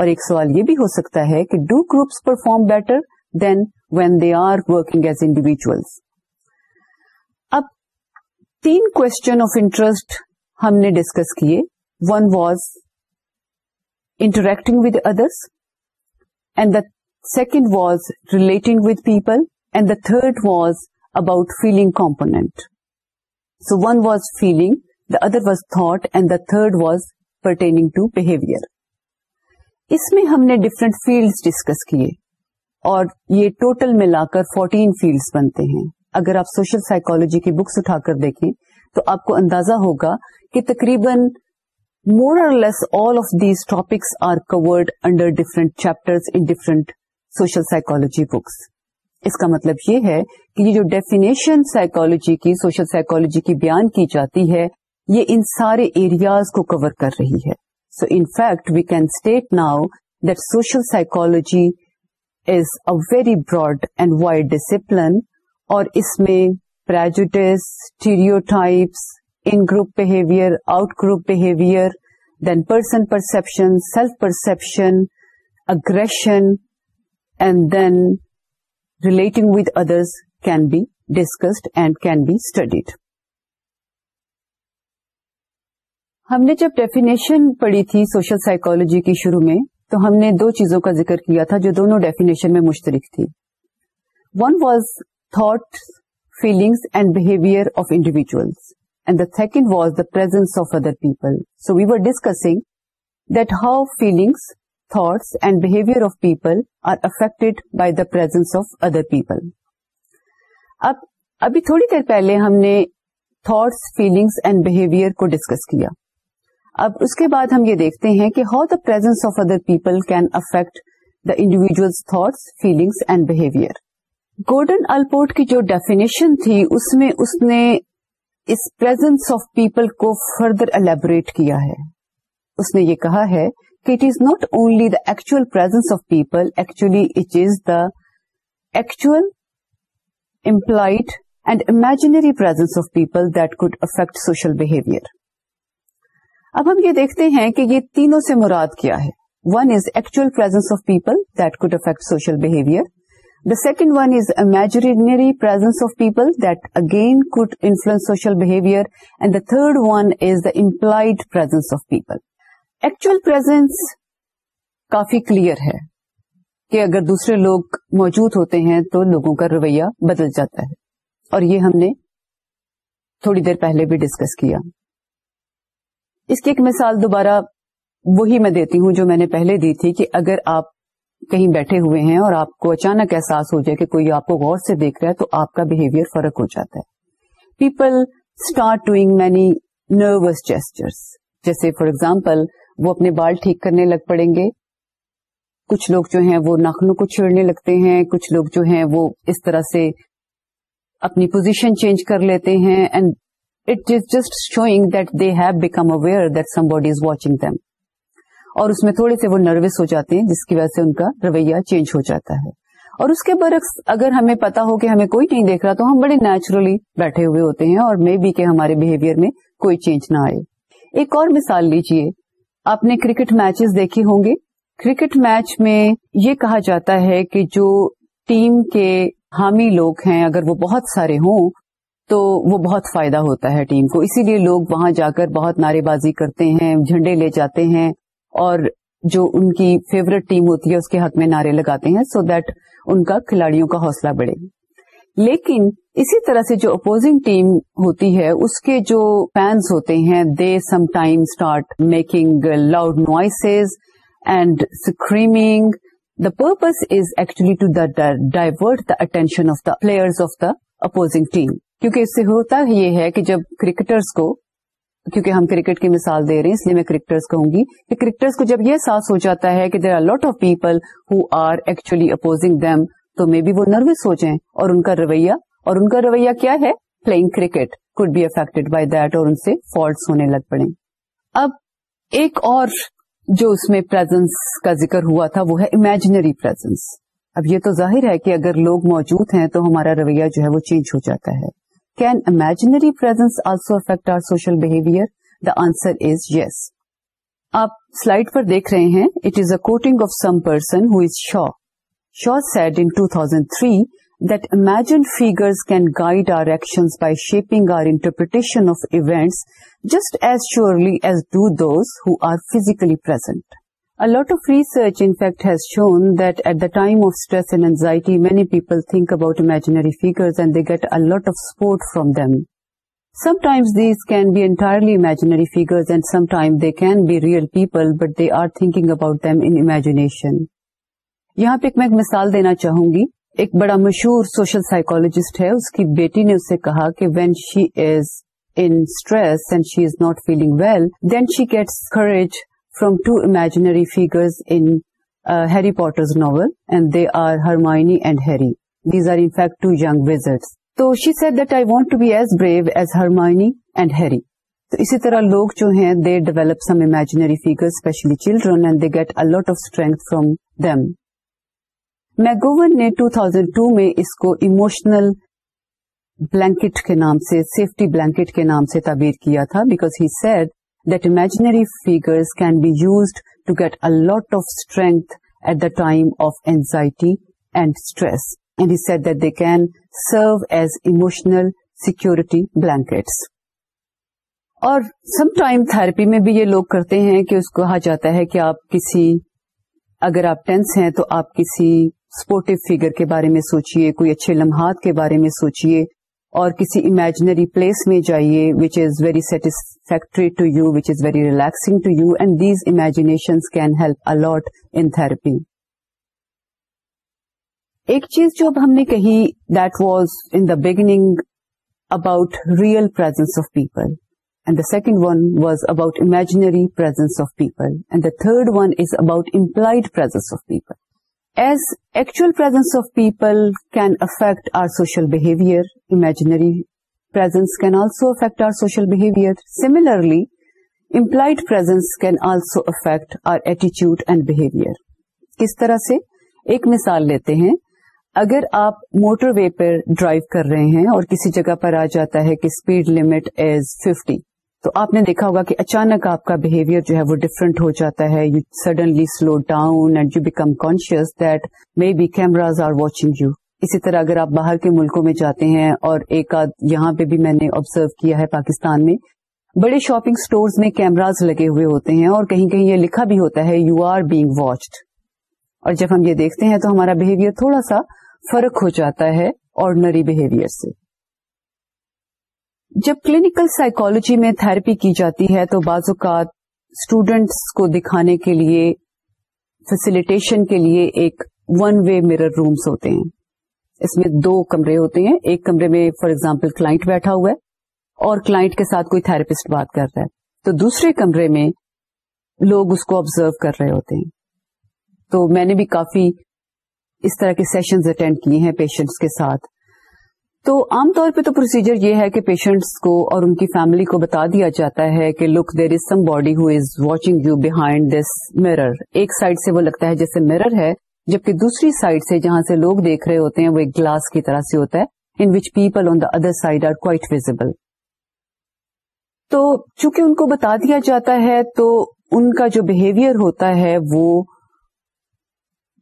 اور ایک سوال یہ بھی ہو سکتا ہے کہ do groups perform better than when they are working as individuals تین کوشچن آف انٹرسٹ ہم نے ڈسکس کیے one was interacting with others and the second was relating with people and the third was about feeling component so one was feeling the other was thought and the third was pertaining to behaviour اس میں ہم نے different field discuss کیے اور یہ total ملا کر fourteen fields بنتے ہیں اگر آپ سوشل سائیکولوجی کی بکس اٹھا کر دیکھیں تو آپ کو اندازہ ہوگا کہ تقریباً more or less all of these topics are covered under different chapter in different social psychology books اس کا مطلب یہ ہے کہ یہ جو ڈیفینیشن سائیکولوجی کی سوشل سائیکولوجی کی بیان کی جاتی ہے یہ ان سارے ایریاز کو کور کر رہی ہے so in fact we can state now that social psychology is a very broad and wide discipline اور اس میں prejudice stereotypes in group behaviour out group behaviour then person perception self perception aggression and then relating with others can be discussed and can be studied ہم نے جب definition پڑھی تھی social psychology کی شروع میں تو ہم نے دو چیزوں کا ذکر کیا تھا جو دونوں ڈیفینیشن میں مشترک تھی one was feelings and behaviour of individuals and the second was the presence of other people so we are discussing داؤ feelings thoughts and behaviour of people are affect by the presence of other people اب ابھی تھوڑی دیر پہلے ہم نے thoughts feelings and behaviour کو discuss کیا اب اس کے بعد ہم یہ دیکھتے ہیں کہ how the presence of other people can affect the individuals thoughts feelings and behaviour Gordon Allport کی جو ڈیفینیشن تھی اس میں اس نے اس پرزینس آف پیپل کو فردر البوریٹ کیا ہے اس نے یہ کہا ہے کہ it is not only the actual presence of people actually it is the actual implied and imaginary presence of people that could affect social behaviour اب ہم یہ دیکھتے ہیں کہ یہ تینوں سے مراد کیا ہے one is actual presence of people that could affect social behaviour The second one is imaginary presence of people that again could influence social behavior. And the third one is the implied presence of people. Actual presence کافی clear ہے کہ اگر دوسرے لوگ موجود ہوتے ہیں تو لوگوں کا رویہ بدل جاتا ہے اور یہ ہم نے تھوڑی دیر پہلے بھی ڈسکس کیا اس کی ایک مثال دوبارہ وہی میں دیتی ہوں جو میں نے پہلے دی تھی کہ اگر آپ کہیں بیٹھے ہوئے ہیں اور آپ کو اچانک احساس ہو جائے کہ کوئی آپ کو غور سے دیکھ رہا ہے تو آپ کا بہیویئر فرق ہو جاتا ہے people start doing many nervous gestures جیسے فار ایگزامپل وہ اپنے بال ٹھیک کرنے لگ پڑیں گے کچھ لوگ جو ہیں وہ ناخنوں کو چھیڑنے لگتے ہیں کچھ لوگ جو ہیں وہ اس طرح سے اپنی پوزیشن چینج کر لیتے ہیں and it is just showing that they have become aware that somebody is watching them اور اس میں تھوڑے سے وہ نروس ہو جاتے ہیں جس کی وجہ سے ان کا رویہ چینج ہو جاتا ہے اور اس کے برعکس اگر ہمیں پتا ہو کہ ہمیں کوئی نہیں دیکھ رہا تو ہم بڑے نیچرلی بیٹھے ہوئے ہوتے ہیں اور مے بی کے ہمارے بہیویئر میں کوئی چینج نہ آئے ایک اور مثال لیجیے آپ نے کرکٹ میچز دیکھے ہوں گے کرکٹ میچ میں یہ کہا جاتا ہے کہ جو ٹیم کے حامی لوگ ہیں اگر وہ بہت سارے ہوں تو وہ بہت فائدہ ہوتا ہے ٹیم کو اسی لیے لوگ وہاں جا کر بہت نعرے بازی کرتے ہیں جھنڈے لے جاتے ہیں اور جو ان کی فیوریٹ ٹیم ہوتی ہے اس کے حق میں نعرے لگاتے ہیں سو so دیٹ ان کا کھلاڑیوں کا حوصلہ بڑھے لیکن اسی طرح سے جو اپوزنگ ٹیم ہوتی ہے اس کے جو فینس ہوتے ہیں they some time start making loud noises and screaming the purpose is actually to the divert the attention of the players of the opposing team کیونکہ اس سے ہوتا یہ ہے کہ جب کرکٹرس کو کیونکہ ہم کرکٹ کی مثال دے رہے ہیں اس لیے میں کرکٹرس کہوں گی کہ کرکٹرس کو جب یہ احساس ہو جاتا ہے کہ there are lot of people who are actually opposing them تو مے بی وہ نروس ہو جائیں اور ان کا رویہ اور ان کا رویہ کیا ہے playing cricket could be affect by that اور ان سے فالٹ ہونے لگ پڑے اب ایک اور جو اس میں پرزنس کا ذکر ہوا تھا وہ ہے امیجنری پرزنس اب یہ تو ظاہر ہے کہ اگر لوگ موجود ہیں تو ہمارا رویہ جو ہے وہ چینج ہو جاتا ہے Can imaginary presence also affect our social behavior? The answer is yes. آپ سلائڈ پر دیکھ رہے ہیں it is a quoting of some person who is شا شا said in 2003 that imagined figures can guide our actions by shaping our interpretation of events just as surely as do those who are physically present a lot of research in fact has shown that the stress and anxiety many people think about imaginary figures and they get a lot of support from them sometimes these can be entirely imaginary figures and they can be real people but they are thinking about them in imagination یہاں پہ میں مثال دینا چاہوں گی ایک بڑا مشہور سوشل سائکالوجیسٹ ہے اس کی بیٹی نے اسے کہا کہ when she is in stress and she is not feeling well then she get کر from to imaginary figures in Harry Potter's novel they are Hermione and Harry these آرفیکٹ تو اسی طرح لوگ جو ہیں they develop some imaginary figure especially children and they get a lot of strength from them McGowan نے 2002 میں اس کو ایموشنل بلینکٹ کے نام سے سیفٹی بلینکٹ کے نام سے تعبیر کیا تھا because he said that imaginary figures can be to to get lot lot of strength at the time of anxiety and stress and said that they can serve as emotional security blankets اور some time therapy میں بھی یہ لوگ کرتے ہیں کہ اس کو کہا جاتا ہے کہ آپ کسی اگر آپ ٹینس ہیں تو آپ کسی سپورٹو فیگر کے بارے میں سوچئے کوئی اچھے لمحات کے بارے میں سوچئے اور کسی امیجنری پلیس میں جائیے which is very satisfactory to you which is very relaxing to you and these imagination can help a lot in therapy ایک چیز جو اب ہم نے کہی that was in the beginning about real presence of people and the second one was about imaginary presence of people and third one is about implied presence of people as actual presence of people can affect our social behaviour presence can also affect our social behaviour similarly implied presence can also affect our attitude and behaviour کس طرح سے ایک مثال لیتے ہیں اگر آپ motor وے پر drive کر رہے ہیں اور کسی جگہ پر آ جاتا ہے کہ اسپیڈ لمٹ ایز ففٹی تو آپ نے دیکھا ہوگا کہ اچانک آپ کا بہیویئر جو ہے وہ ڈفرنٹ ہو جاتا ہے you suddenly slow down and you become conscious that may be cameras are watching you اسی طرح اگر آپ باہر کے ملکوں میں جاتے ہیں اور ایک آدھ یہاں پہ بھی میں نے آبزرو کیا ہے پاکستان میں بڑے شاپنگ اسٹورز میں کیمراز لگے ہوئے ہوتے ہیں اور کہیں کہیں یہ لکھا بھی ہوتا ہے یو آر بینگ واچڈ اور جب ہم یہ دیکھتے ہیں تو ہمارا بہیویئر تھوڑا سا فرق ہو جاتا ہے آرڈنری بہیویئر سے جب کلینکل سائیکولوجی میں تھراپی کی جاتی ہے تو بعض اوقات اسٹوڈینٹس کو دکھانے کے لیے فیسلٹیشن کے لیے ایک ون وے میرر رومس ہوتے ہیں اس میں دو کمرے ہوتے ہیں ایک کمرے میں فار ایگزامپل کلائنٹ بیٹھا ہوا ہے اور کلائنٹ کے ساتھ کوئی تھراپسٹ بات کر رہا ہے تو دوسرے کمرے میں لوگ اس کو آبزرو کر رہے ہوتے ہیں تو میں نے بھی کافی اس طرح کے سیشنز اٹینڈ کیے ہیں پیشنٹس کے ساتھ تو عام طور پہ تو پروسیجر یہ ہے کہ پیشنٹس کو اور ان کی فیملی کو بتا دیا جاتا ہے کہ look there is somebody who is watching you behind this mirror ایک سائڈ سے وہ لگتا ہے جیسے میرر ہے جبکہ دوسری سائڈ سے جہاں سے لوگ دیکھ رہے ہوتے ہیں وہ ایک گلاس کی طرح سے ہوتا ہے in which people on the other side are quite visible تو چونکہ ان کو بتا دیا جاتا ہے تو ان کا جو بہیویئر ہوتا ہے وہ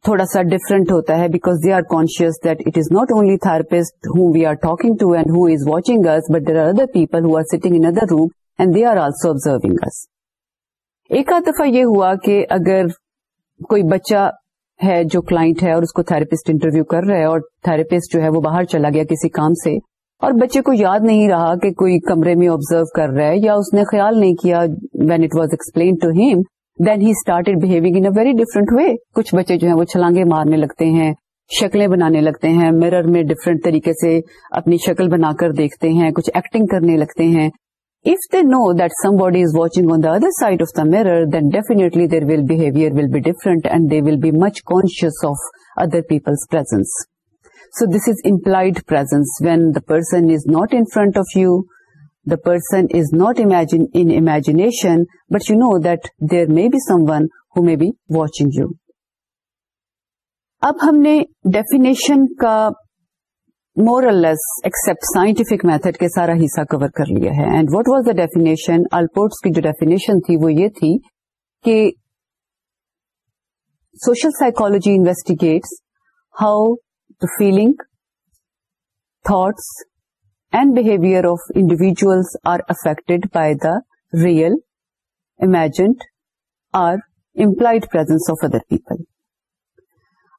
تھوڑا سا ڈفرنٹ ہوتا ہے because they are conscious that it is not only therapist who we are talking to and who is watching but there are other people who are sitting in other room and they are also observing ایک آدھ دفعہ یہ ہوا کہ اگر کوئی بچہ ہے جو کلائنٹ ہے اور اس کو تھراپسٹ انٹرویو کر رہا ہے اور تھراپسٹ جو ہے وہ باہر چلا گیا کسی کام سے اور بچے کو یاد نہیں رہا کہ کوئی کمرے میں آبزرو کر رہا ہے یا اس نے خیال نہیں کیا when it was explain to him then he start behaving in very different way کچھ بچے جو ہیں وہ چھلانگے مارنے لگتے ہیں شکلیں بنانے لگتے ہیں مرر میں ڈفرنٹ طریقے سے اپنی شکل بنا کر دیکھتے ہیں کچھ ایکٹنگ کرنے لگتے ہیں if they know that body is watching on the other side of the mirror then definitely there will behaviour will be different and they will be much conscious of other people's presence so this is implied presence when the person is not in front of you the person is not imagine N imagination but you know that there may be someone ہے be watching you اب ہم نے definition کا more or less except scientific method کے سارا حصہ cover کر لیا ہے and what was the definition Allport's کی جو ڈیفینیشن تھی وہ یہ تھی کہ social psychology investigates how the feeling thoughts and behavior of individuals are affected by the real, imagined, or implied presence of other people.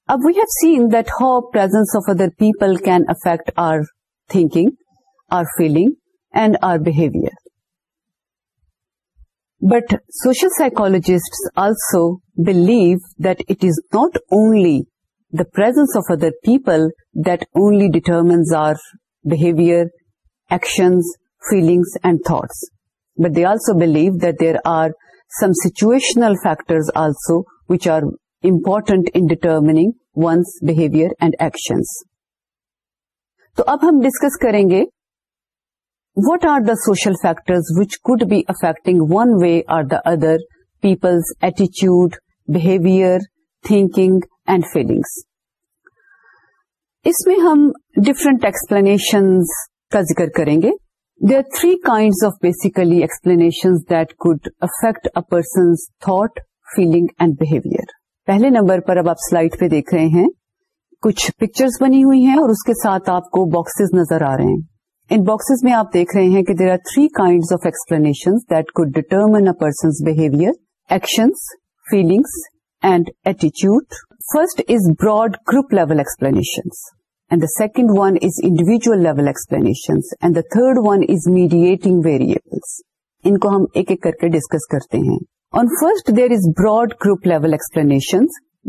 Now, we have seen that how presence of other people can affect our thinking, our feeling, and our behavior. But social psychologists also believe that it is not only the presence of other people that only determines our behavior شنز feelings and thoughts but they also believe there are some situational factors also which are important in determining one's behaviour and action تو اب ہم discuss کریں گے what are the social factors which could be affecting one way or the other people's ایٹیچیوڈ behaviour thinking and feelings اس میں ہم different explanations کا ذکر کریں گے there three kind of basically explanation that could affect a person's thought feeling and behaviour پہلے نمبر پر اب آپ سلائڈ پہ دیکھ رہے ہیں کچھ پکچرز بنی ہوئی ہیں اور اس کے ساتھ آپ کو باکسز نظر آ رہے ہیں ان باکسز میں آپ دیکھ رہے ہیں کہ there are three kind of explanation that could determine a person's behaviour actions feelings and ایٹیچیوڈ first is broad group level explanations and the second one is individual level explanations and the third one is mediating variables ان کو ہم ایک ایک کر کے discuss کرتے ہیں on first there is broad group level explanation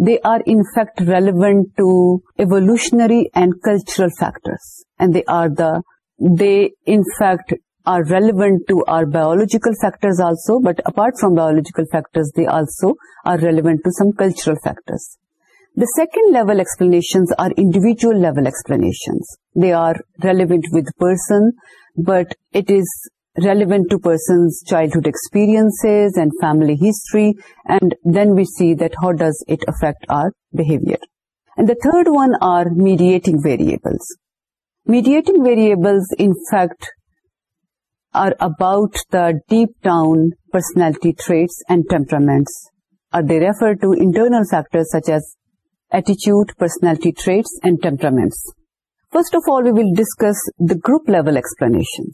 they are in fact relevant to evolutionary and cultural factors and they are the in fact are relevant to our biological factor also but apart from biological factors they also are relevant to some cultural factors The second level explanations are individual level explanations. They are relevant with person, but it is relevant to person's childhood experiences and family history, and then we see that how does it affect our behavior. And the third one are mediating variables. Mediating variables, in fact, are about the deep-down personality traits and temperaments. Or they refer to internal factors such as ایٹیچیوڈ personality traits and temperaments. First of all we will discuss the group level explanations.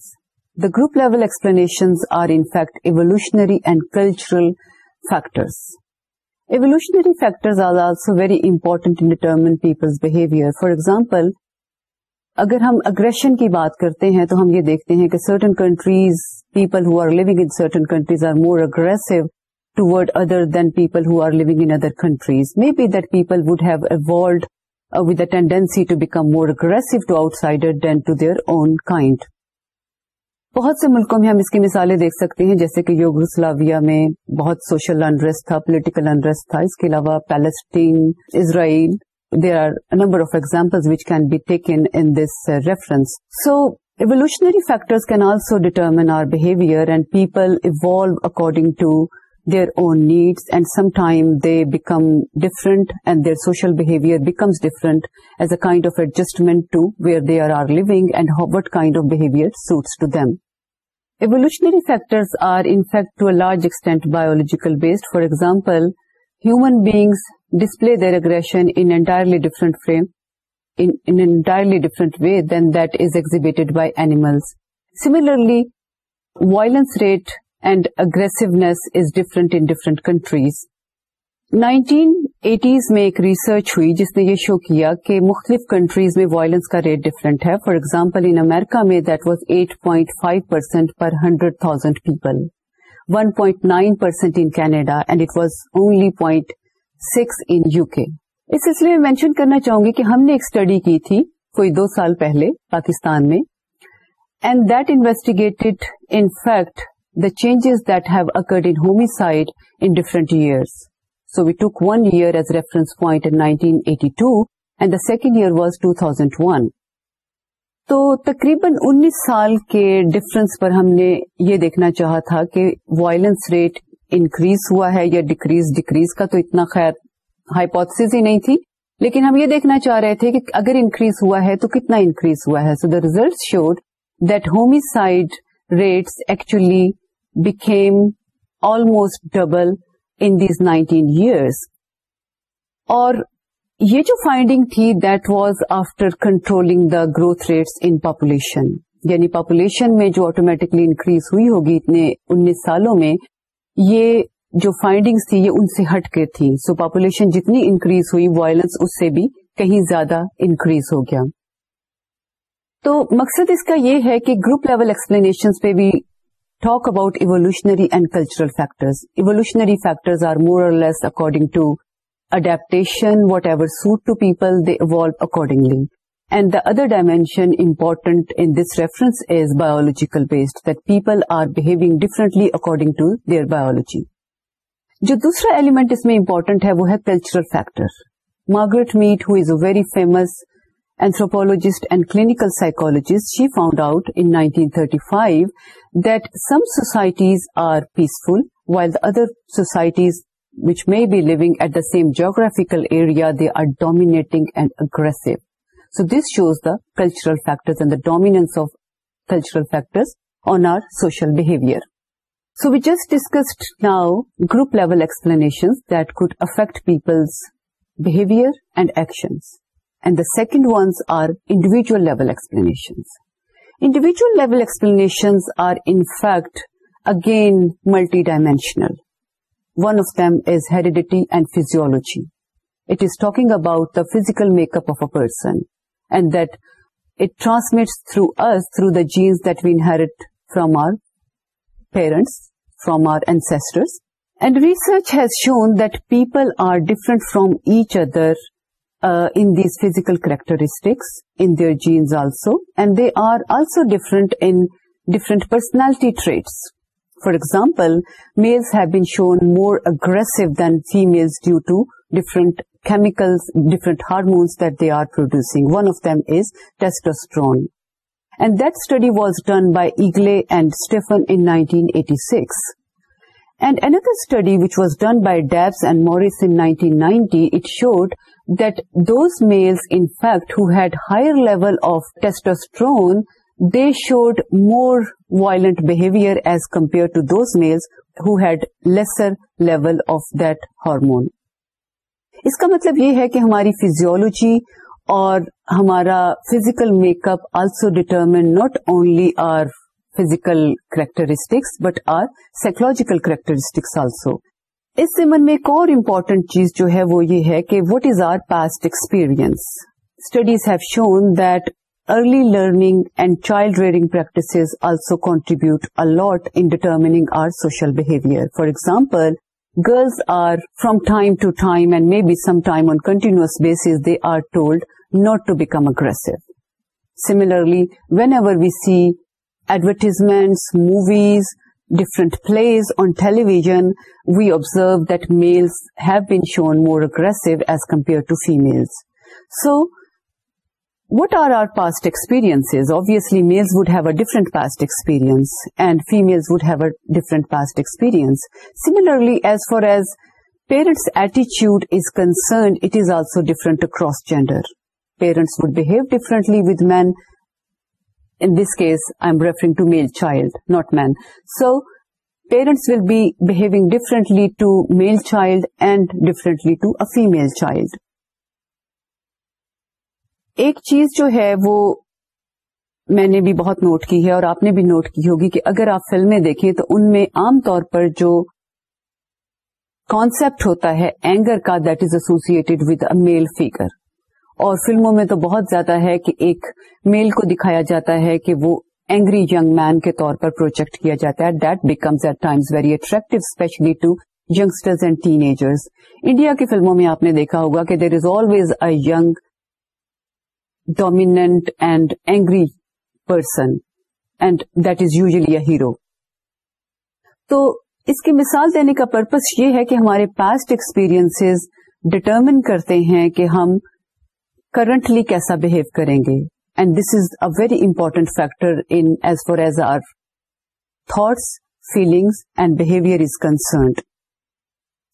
The group level explanations are in fact evolutionary and cultural factors. Evolutionary factors are also very important in determine people's behaviour for example اگر ہم aggression کی بات کرتے ہیں تو ہم یہ دیکھتے ہیں کہ certain countries people who are لوگ in certain countries are more aggressive toward other other than people who are لوگ other other countries that be that people would have with with a tendency to become more to outsider to to their own kind بہت سے ملکوں میں ہم اس کی مثالیں دیکھ سکتے ہیں جیسے کہ یوگروسلاویا میں بہت سوشل انڈریس تھا پولیٹیکل انڈریس تھا اس کے علاوہ Palestine Israel there are number of example which can be taken in this reference so evolutionary factors can also determine our behaviour and people evolve according to their own needs, and sometimes they become different and their social behavior becomes different as a kind of adjustment to where they are living and what kind of behavior suits to them. Evolutionary factors are in fact to a large extent biological based. For example, human beings display their aggression in entirely different frame, in an entirely different way than that is exhibited by animals. Similarly, violence rate and aggressiveness is different in different countries 1980s میں ایک research ہوئی جس نے یہ شو کیا کہ مختلف countries میں وائلنس کا ریٹ ڈفرنٹ ہے فار ایگزامپل ان امیرکا میں that was at point five percent per hundred thousand people one point nine percent in Canada and it was only point six in U K اس سلسلے میں mention کرنا چاہوں گی کہ ہم نے ایک اسٹڈی کی تھی کوئی دو سال پہلے پاکستان میں and that investigated in fact the changes that have occurred in homicide in different years. So we took one year as reference point in 1982 and the second year was 2001. تو تقریباً انیس سال کے ڈفرنس پر ہم نے یہ دیکھنا چاہا تھا کہ وائلنس ریٹ انکریز ہوا ہے یا ڈیکریز ڈیکریز کا تو اتنا خیر ہائپوتھس ہی نہیں تھی لیکن ہم یہ دیکھنا چاہ رہے تھے کہ اگر انکریز ہوا ہے تو کتنا انکریز ہوا ہے so the result showed that homicide rates actually became almost double in these 19 years. اور یہ جو فائنڈنگ تھی that was after controlling the growth rates in population یعنی پاپولیشن میں جو آٹومیٹکلی انکریز ہوئی ہوگی اتنے انیس سالوں میں یہ جو فائنڈنگ تھی یہ ان سے ہٹ کے تھی سو so, پاپولیشن جتنی انکریز ہوئی وائلنس اس سے بھی کہیں زیادہ انکریز ہو گیا تو مقصد اس کا یہ ہے کہ گروپ لیول ایکسپلینیشن پہ بھی talk about evolutionary and cultural factors evolutionary factors are more less according to adaptation whatever so to people they evolve accordingly and the other dimension important in this reference is biological based that people are behaving differently according to their biology جو دوسرا element اس میں important ہے وہ ہے cultural factor Margaret Mead who's a very famous anthropologist and clinical psychologist, she found out in 1935 that some societies are peaceful, while the other societies which may be living at the same geographical area, they are dominating and aggressive. So this shows the cultural factors and the dominance of cultural factors on our social behavior. So we just discussed now group level explanations that could affect people's behavior and actions and the second ones are individual level explanations. Individual level explanations are in fact again multidimensional. One of them is heredity and physiology. It is talking about the physical makeup of a person and that it transmits through us, through the genes that we inherit from our parents, from our ancestors. And research has shown that people are different from each other uh, in these physical characteristics in their genes also, and they are also different in different personality traits. For example, males have been shown more aggressive than females due to different chemicals, different hormones that they are producing. One of them is testosterone. And that study was done by Eagley and Stephen in 1986. And another study which was done by Dabbs and Morris in 1990, it showed males in fact level higher level of testosterone they showed more violent behaviour as compared to those males had lesser level of hormone اس کا مطلب یہ ہے کہ ہماری physiology اور ہمارا physical make up also determine not only our physical characteristics but our psychological characteristics also اس سمن میں ایک اور امپورٹنٹ چیز جو ہے وہ یہ ہے کہ what is our past experience studies have shown that early learning and child rearing practices also contribute a lot in determining our social behaviour for example girls are from time to time and may be some time on continuous basis they are told not to become aggressive similarly whenever we see advertisements movies different plays on television, we observe that males have been shown more aggressive as compared to females. So, what are our past experiences? Obviously, males would have a different past experience and females would have a different past experience. Similarly, as far as parents' attitude is concerned, it is also different across gender. Parents would behave differently with men in this case I'm referring to male child, not man. So parents will be behaving differently to male child and differently to a female child. ایک چیز جو ہے وہ میں نے بھی بہت note کی ہے اور آپ نے بھی نوٹ کی ہوگی کہ اگر آپ فلمیں دیکھیں تو ان میں عام طور پر جو کانسپٹ ہوتا ہے اینگر کا that is associated with a male figure اور فلموں میں تو بہت زیادہ ہے کہ ایک میل کو دکھایا جاتا ہے کہ وہ اینگری یگ مین کے طور پر پروجیکٹ کیا جاتا ہے that becomes at times very attractive especially to youngsters and teenagers India کی فلموں میں آپ نے دیکھا ہوگا کہ there is always a young dominant and angry person and that is usually a hero تو اس کی مثال دینے کا پرپز یہ ہے کہ ہمارے پاسٹ ایکسپیرینس ڈٹرمن کرتے ہیں کہ ہم کرنٹلی کیسا بہیو کریں گے and this is a very important factor in as far as our thoughts feelings and behaviour is concerned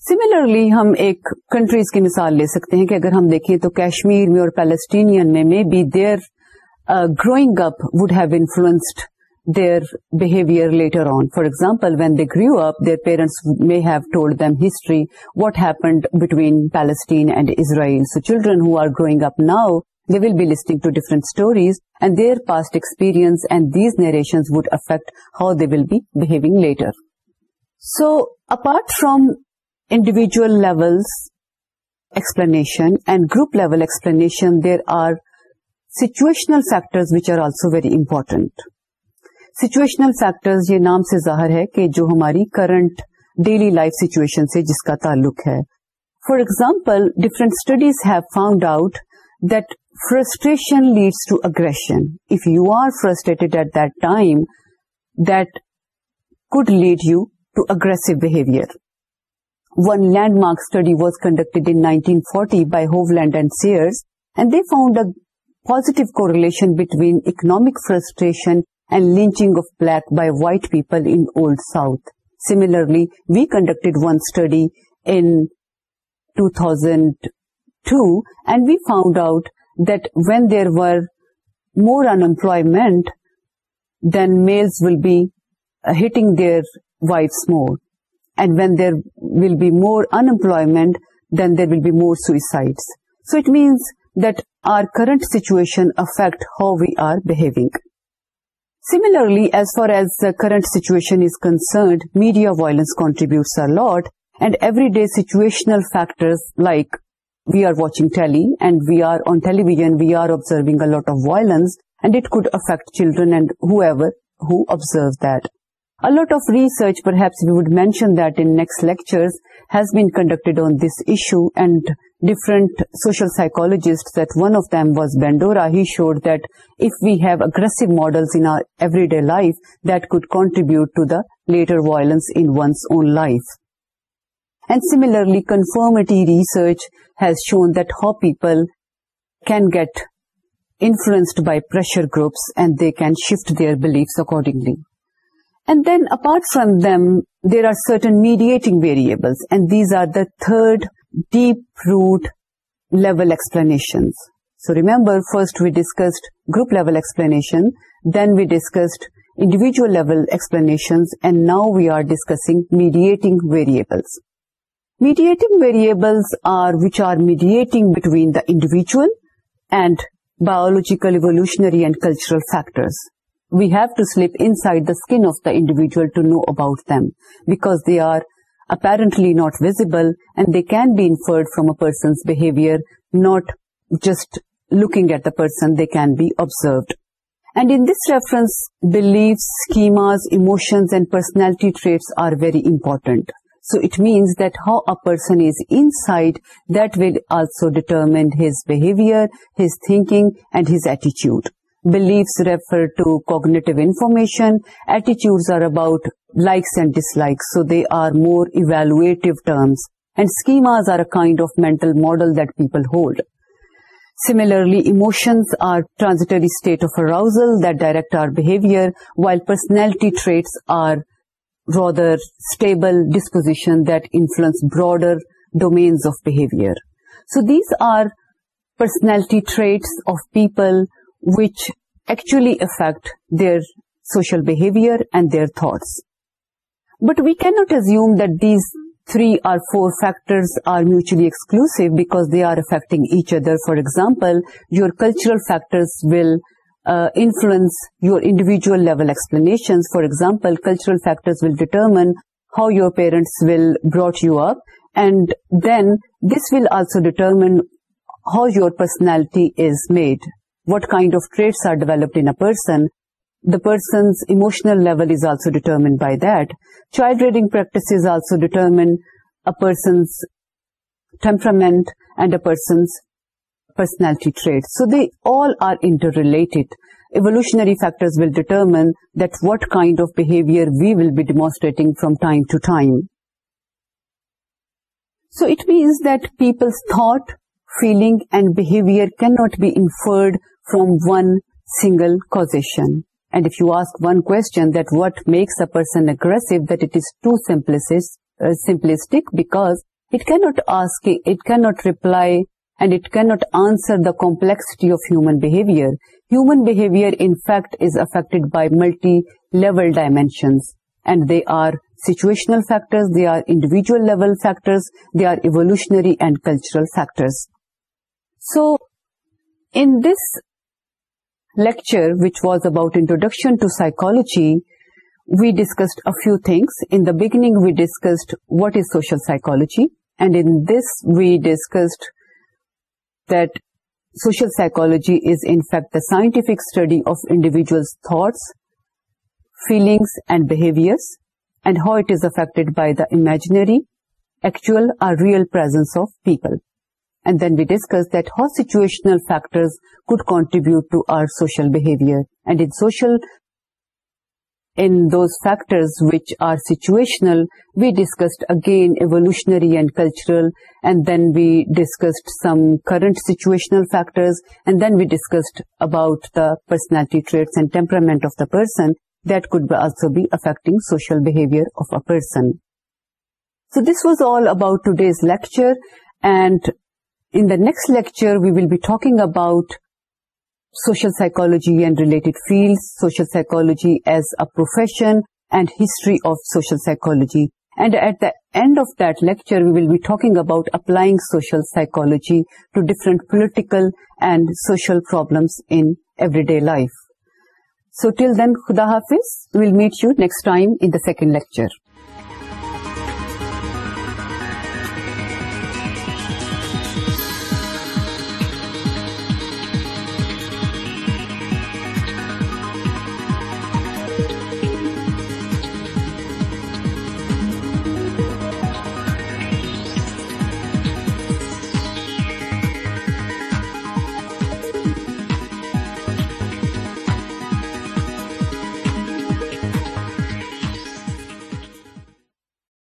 similarly ہم ایک کنٹریز کی مثال لے سکتے ہیں کہ اگر ہم دیکھیں تو کشمیر میں اور پیلسٹین میں be their growing up would have influenced their behavior later on. For example, when they grew up, their parents may have told them history, what happened between Palestine and Israel. So children who are growing up now, they will be listening to different stories and their past experience, and these narrations would affect how they will be behaving later. So apart from individual levels explanation and group level explanation, there are situational factors which are also very important. Situational factors یہ نام سے ظاہر ہے کہ جو ہماری current daily life situation سے جس کا تعلق ہے for example different studies have found out that frustration leads to aggression if you are frustrated at that time that could lead you to aggressive behaviour one landmark study was conducted in nineteen forty by Hovland and Sears and they found a positive correlation between economic frustration and lynching of black by white people in Old South. Similarly, we conducted one study in 2002, and we found out that when there were more unemployment, then males will be uh, hitting their wives more. And when there will be more unemployment, then there will be more suicides. So it means that our current situation affects how we are behaving. Similarly, as far as the current situation is concerned, media violence contributes a lot, and everyday situational factors like we are watching telly and we are on television, we are observing a lot of violence, and it could affect children and whoever who observes that. A lot of research, perhaps we would mention that in next lectures, has been conducted on this issue, and different social psychologists, that one of them was Bandura, he showed that if we have aggressive models in our everyday life, that could contribute to the later violence in one's own life. And similarly, conformity research has shown that how people can get influenced by pressure groups and they can shift their beliefs accordingly. And then apart from them, there are certain mediating variables, and these are the third deep root level explanations. So remember, first we discussed group level explanation, then we discussed individual level explanations, and now we are discussing mediating variables. Mediating variables are which are mediating between the individual and biological, evolutionary, and cultural factors we have to slip inside the skin of the individual to know about them, because they are apparently not visible and they can be inferred from a person's behavior, not just looking at the person, they can be observed. And in this reference, beliefs, schemas, emotions and personality traits are very important. So it means that how a person is inside, that will also determine his behavior, his thinking and his attitude. Beliefs refer to cognitive information. Attitudes are about likes and dislikes, so they are more evaluative terms. And schemas are a kind of mental model that people hold. Similarly, emotions are transitory state of arousal that direct our behavior, while personality traits are rather stable disposition that influence broader domains of behavior. So these are personality traits of people which actually affect their social behavior and their thoughts. But we cannot assume that these 3 or 4 factors are mutually exclusive because they are affecting each other. For example, your cultural factors will uh, influence your individual level explanations. For example, cultural factors will determine how your parents will brought you up, and then this will also determine how your personality is made what kind of traits are developed in a person. The person's emotional level is also determined by that. Child rearing practices also determine a person's temperament and a person's personality traits. So they all are interrelated. Evolutionary factors will determine that what kind of behavior we will be demonstrating from time to time. So it means that people's thought, feeling and behavior cannot be inferred from one single causation. And if you ask one question that what makes a person aggressive, that it is too simplistic, uh, because it cannot reply, and it cannot answer the complexity of human behavior. Human behavior, in fact, is affected by multi-level dimensions, and they are situational factors, they are individual level factors, they are evolutionary and cultural factors. So, in this lecture, which was about introduction to psychology, we discussed a few things. In the beginning, we discussed what is social psychology, and in this we discussed that social psychology is in fact the scientific study of individuals' thoughts, feelings and behaviors, and how it is affected by the imaginary, actual or real presence of people. And then we discussed that how situational factors could contribute to our social behavior. And in those factors which are situational, we discussed again evolutionary and cultural, and then we discussed some current situational factors, and then we discussed about the personality traits and temperament of the person that could also be affecting social behavior of a person. So this was all about today's lecture, and in the next lecture, we will be talking about social psychology and related fields, social psychology as a profession, and history of social psychology. And at the end of that lecture, we will be talking about applying social psychology to different political and social problems in everyday life. So till then, Khuda Hafiz, we'll meet you next time in the second lecture.